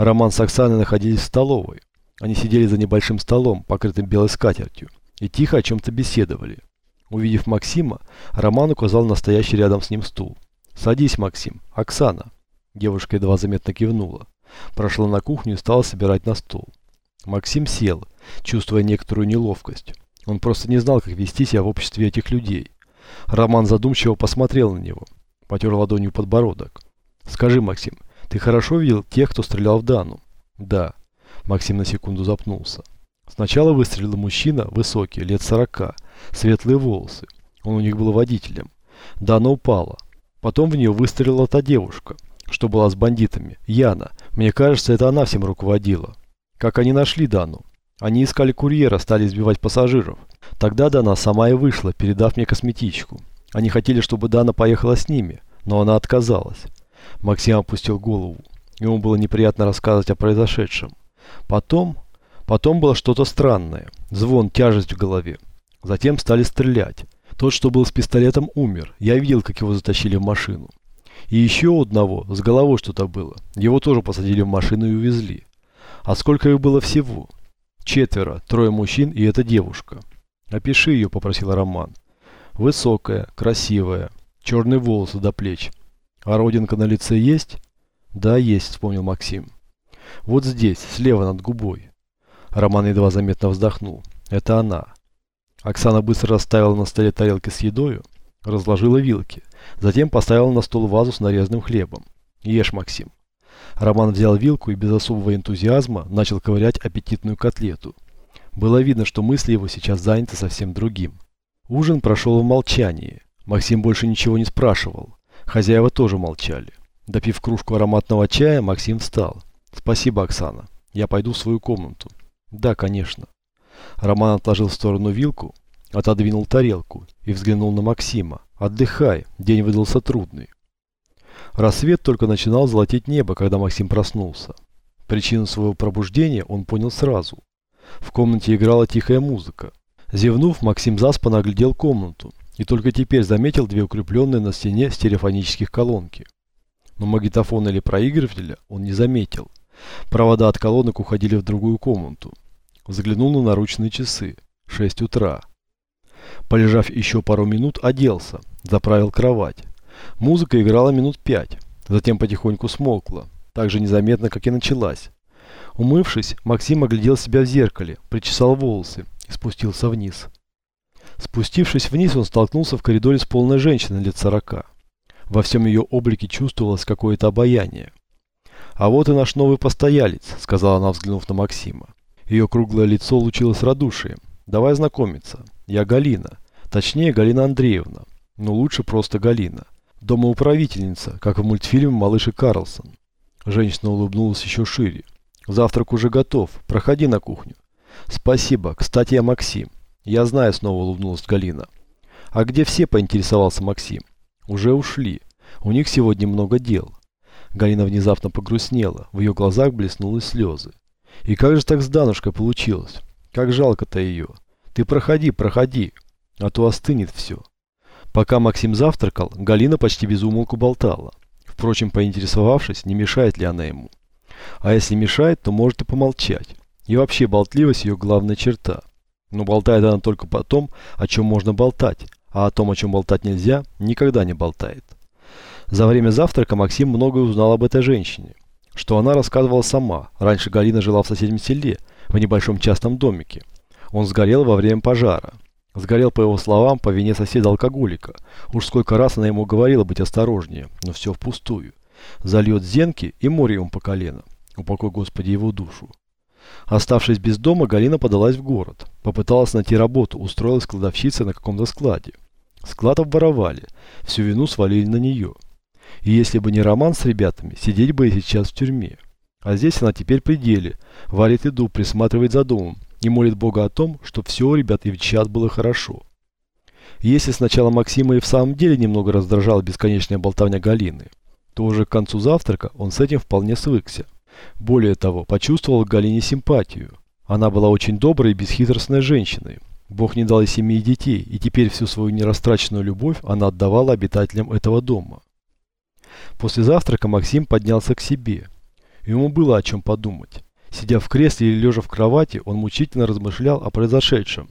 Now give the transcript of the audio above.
Роман с Оксаной находились в столовой. Они сидели за небольшим столом, покрытым белой скатертью, и тихо о чем-то беседовали. Увидев Максима, Роман указал на стоящий рядом с ним стул. «Садись, Максим. Оксана». Девушка едва заметно кивнула. Прошла на кухню и стала собирать на стол. Максим сел, чувствуя некоторую неловкость. Он просто не знал, как вести себя в обществе этих людей. Роман задумчиво посмотрел на него. Потер ладонью подбородок. «Скажи, Максим, ты хорошо видел тех, кто стрелял в Дану?» «Да». Максим на секунду запнулся. Сначала выстрелил мужчина, высокий, лет сорока, светлые волосы. Он у них был водителем. Дана упала. Потом в нее выстрелила та девушка, что была с бандитами, Яна. Мне кажется, это она всем руководила. Как они нашли Дану? Они искали курьера, стали избивать пассажиров. Тогда Дана сама и вышла, передав мне косметичку. Они хотели, чтобы Дана поехала с ними, но она отказалась. Максим опустил голову. Ему было неприятно рассказывать о произошедшем. Потом... Потом было что-то странное. Звон, тяжесть в голове. Затем стали стрелять. Тот, что был с пистолетом, умер. Я видел, как его затащили в машину. И еще одного, с головой что-то было. Его тоже посадили в машину и увезли. А сколько их было всего? Четверо, трое мужчин и эта девушка. «Опиши ее», — попросил Роман. «Высокая, красивая, черные волосы до плеч. А родинка на лице есть?» «Да, есть», — вспомнил Максим. «Вот здесь, слева над губой». Роман едва заметно вздохнул. «Это она». Оксана быстро расставила на столе тарелки с едою, разложила вилки, затем поставила на стол вазу с нарезанным хлебом. «Ешь, Максим». Роман взял вилку и без особого энтузиазма начал ковырять аппетитную котлету. Было видно, что мысли его сейчас заняты совсем другим. Ужин прошел в молчании. Максим больше ничего не спрашивал. Хозяева тоже молчали. Допив кружку ароматного чая, Максим встал. «Спасибо, Оксана. Я пойду в свою комнату». «Да, конечно». Роман отложил в сторону вилку, отодвинул тарелку и взглянул на Максима. «Отдыхай, день выдался трудный». Рассвет только начинал золотить небо, когда Максим проснулся. Причину своего пробуждения он понял сразу. В комнате играла тихая музыка. Зевнув, Максим заспанно оглядел комнату и только теперь заметил две укрепленные на стене стереофонических колонки. Но магнитофона или проигрывателя он не заметил. Провода от колонок уходили в другую комнату. Заглянул на наручные часы. 6 утра. Полежав еще пару минут, оделся, заправил кровать. Музыка играла минут пять, затем потихоньку смолкла, так же незаметно, как и началась. Умывшись, Максим оглядел себя в зеркале, причесал волосы и спустился вниз. Спустившись вниз, он столкнулся в коридоре с полной женщиной лет сорока. Во всем ее облике чувствовалось какое-то обаяние. «А вот и наш новый постоялец», — сказала она, взглянув на Максима. Ее круглое лицо лучилось радушием. «Давай знакомиться. Я Галина. Точнее, Галина Андреевна. Но лучше просто Галина. Домоуправительница, как в мультфильме «Малыш и Карлсон». Женщина улыбнулась еще шире. «Завтрак уже готов. Проходи на кухню». «Спасибо. Кстати, я Максим». «Я знаю», — снова улыбнулась Галина. «А где все?» — поинтересовался Максим. «Уже ушли. У них сегодня много дел». Галина внезапно погрустнела. В ее глазах блеснули слезы. «И как же так с Данушкой получилось? Как жалко-то ее. Ты проходи, проходи, а то остынет все». Пока Максим завтракал, Галина почти без умолку болтала. Впрочем, поинтересовавшись, не мешает ли она ему. А если мешает, то может и помолчать. И вообще болтливость ее главная черта. Но болтает она только по том, о чем можно болтать, а о том, о чем болтать нельзя, никогда не болтает. За время завтрака Максим многое узнал об этой женщине. Что она рассказывала сама. Раньше Галина жила в соседнем селе, в небольшом частном домике. Он сгорел во время пожара. Сгорел, по его словам, по вине соседа-алкоголика. Уж сколько раз она ему говорила быть осторожнее, но все впустую. Зальет зенки и море ему по колено. Упокой, Господи, его душу. Оставшись без дома, Галина подалась в город. Попыталась найти работу, устроилась кладовщицей на каком-то складе. Склад обворовали, всю вину свалили на нее. И если бы не роман с ребятами, сидеть бы и сейчас в тюрьме. А здесь она теперь при деле, варит еду, присматривает за домом, и молит Бога о том, чтобы все у ребят и чат было хорошо. Если сначала Максима и в самом деле немного раздражала бесконечная болтовня Галины, то уже к концу завтрака он с этим вполне свыкся. Более того, почувствовал к Галине симпатию. Она была очень доброй и бесхитростной женщиной. Бог не дал ей семьи и детей, и теперь всю свою нерастраченную любовь она отдавала обитателям этого дома. После завтрака Максим поднялся к себе. Ему было о чем подумать. Сидя в кресле или лежа в кровати, он мучительно размышлял о произошедшем.